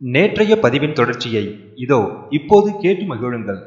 நேற்றைய பதிவின் தொடர்ச்சியை இதோ இப்போது கேட்டு மகிழுங்கள்.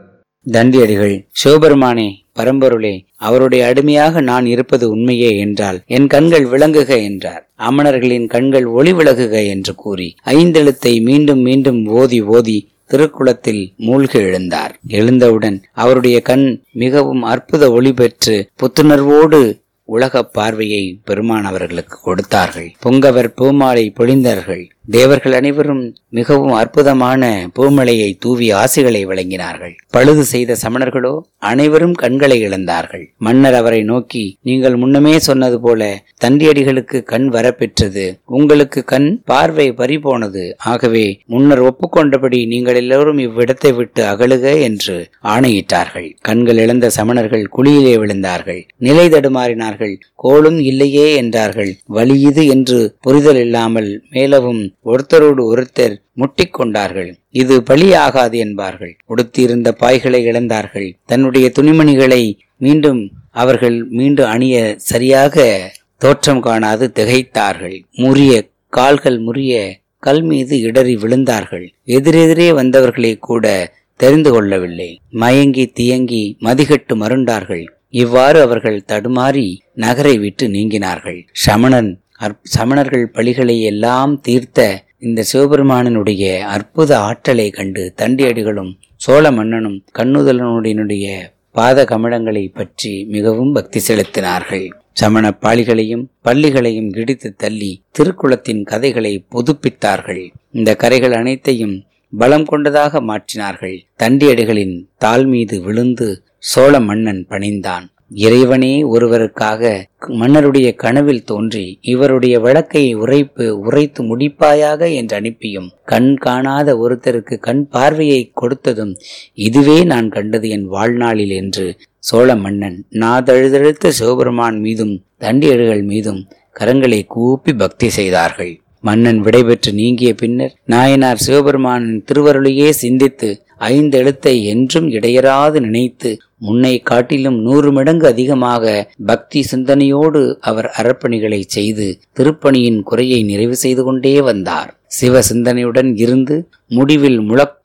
தண்டியடிகள் சிவபெருமானே பரம்பொருளே அவருடைய அடிமையாக நான் இருப்பது உண்மையே என்றால் என் கண்கள் விளங்குக என்றார். அமணர்களின் கண்கள் ஒளி விலகுக என்று கூறி ஐந்தெழுத்தை மீண்டும் மீண்டும் ஓதி ஓதி திருக்குளத்தில் மூழ்கி எழுந்தார். எழுந்தவுடன் அவருடைய கண் மிகவும் அற்புத ஒளி பெற்று புத்துணர்வோடு உலக பார்வையை பெருமானவர்களுக்கு கொடுத்தார்கள். பொங்கவர் பூமாலை பொழிந்தார்கள். தேவர்கள் அனைவரும் மிகவும் அற்புதமான பூமலையை தூவி ஆசைகளை வழங்கினார்கள் பழுது செய்த சமணர்களோ அனைவரும் கண்களை இழந்தார்கள். மன்னர் அவரை நோக்கி நீங்கள் முன்னமே சொன்னது போல தண்டியடிகளுக்கு கண் வரப்பெற்றது. உங்களுக்கு கண் பார்வை பறிபோனது. ஆகவே முன்னர் ஒப்புக்கொண்டபடி நீங்கள் எல்லோரும் இவ்விடத்தை விட்டு அகழுக என்று ஆணையிட்டார்கள். கண்கள் இழந்த சமணர்கள் குழியிலே விழுந்தார்கள். நிலை தடுமாறினார்கள். கோளும் இல்லையே என்றார்கள். வலியுது என்று புரிதல் இல்லாமல் மேலவும் ஒருத்தரோடு ஒருத்தர் முட்டிக்கொண்டார்கள். இது பலியாகாது என்பார்கள். உடுத்தியிருந்த பாய்களை இழந்தார்கள். தன்னுடைய துணிமணிகளை மீண்டும் அவர்கள் மீண்டும் அணிய சரியாக தோற்றம் காணாது திகைத்தார்கள். முறிய கால்கள் முறிய கல் மீது இடறி விழுந்தார்கள். எதிரெதிரே வந்தவர்களை கூட தெரிந்து கொள்ளவில்லை. மயங்கி தியங்கி மதிகட்டு மருண்டார்கள். இவ்வாறு அவர்கள் தடுமாறி நகரை விட்டு நீங்கினார்கள். சமணன் சமணர்கள் பழிகளை எல்லாம் தீர்த்த இந்த சிவபெருமானனுடைய அற்புத ஆற்றலை கண்டு தண்டியடிகளும் சோழ மன்னனும் கண்ணுதலனுடைய பாத கமலங்களை பற்றி மிகவும் பக்தி செலுத்தினார்கள். சமண பாலிகளையும் பள்ளிகளையும் இடித்து தள்ளி திருக்குளத்தின் கதைகளை புதுப்பித்தார்கள். இந்த கரைகள் அனைத்தையும் பலம் கொண்டதாக மாற்றினார்கள். தண்டியடிகளின் தாள் மீது விழுந்து சோழ மன்னன் பணிந்தான். இறைவனே ஒருவருக்காக மன்னருடைய கனவில் தோன்றி இவருடைய வழக்கை உரைப்பு உரைத்து முடிப்பாயாக என்று அனுப்பியும் கண் காணாத ஒருத்தருக்கு கண் பார்வையை கொடுத்ததும் இதுவே நான் கண்டது என் வாழ்நாளில் என்று சோழ மன்னன் நாதழுதழுத்த சிவபெருமான் மீதும் தண்டியர்கள் மீதும் கரங்களை கூப்பி பக்தி செய்தார்கள். மன்னன் விடைபெற்று நீங்கிய பின்னர் நாயனார் சிவபெருமானின் திருவருளையே சிந்தித்து ஐந்து எழுத்தை என்றும் இடையராது நினைத்து முன்னை காட்டிலும் நூறு மடங்கு அதிகமாக பக்தி சிந்தனையோடு அவர் அறப்பணிகளை செய்து திருப்பணியின் குறையை நிறைவு செய்து கொண்டே வந்தார். சிவ சிந்தனையுடன் இருந்து முடிவில் முழக்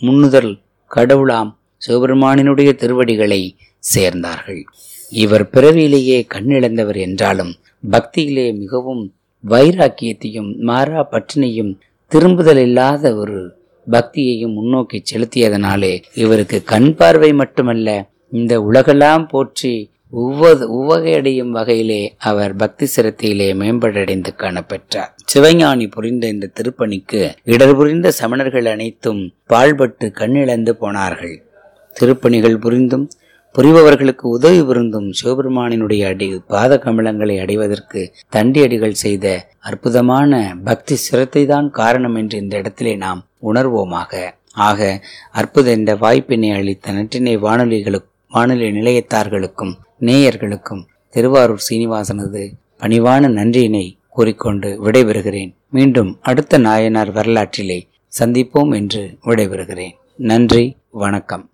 முன்னுதல் கடவுளாம் சிவபெருமானினுடைய திருவடிகளை சேர்ந்தார்கள். இவர் பிறவியிலேயே கண்ணிழந்தவர் என்றாலும் பக்தியிலே மிகவும் வைராக்கியத்தையும் மாறா பற்றினையும் திரும்புதல் இல்லாத ஒரு பக்தியையும் முன்னோக்கி செலுத்தியதனாலே இவருக்கு கண் பார்வை மட்டுமல்ல இந்த உலகெல்லாம் போற்றி உவ்வது உவகையடையும் வகையிலே அவர் பக்தி சிரத்தையிலே மேம்படடைந்து காணப்பெற்றார். சிவஞானி புரிந்த இந்த திருப்பணிக்கு இடர் புரிந்த சமணர்கள் அனைத்தும் பாழ்பட்டு கண்ணிழந்து போனார்கள். திருப்பணிகள் புரிந்தும் புரிபவர்களுக்கு உதவி புரிந்தும் சிவபெருமானினுடைய அடி பாத கமலங்களை அடைவதற்கு தண்டி அடிகள் செய்த அற்புதமான பக்தி சிரத்தை தான் காரணம் என்று இந்த இடத்திலே நாம் உணர்வோமாக. ஆக அற்புத இந்த வாய்ப்பினை அளித்த நற்றினை வானொலிகளுக்கு வானொலி நிலையத்தார்களுக்கும் நேயர்களுக்கும் திருவாரூர் சீனிவாசனது பணிவான நன்றியினை கூறிக்கொண்டு விடைபெறுகிறேன். மீண்டும் அடுத்த நாயனார் வரலாற்றிலே சந்திப்போம் என்று விடைபெறுகிறேன். நன்றி வணக்கம்.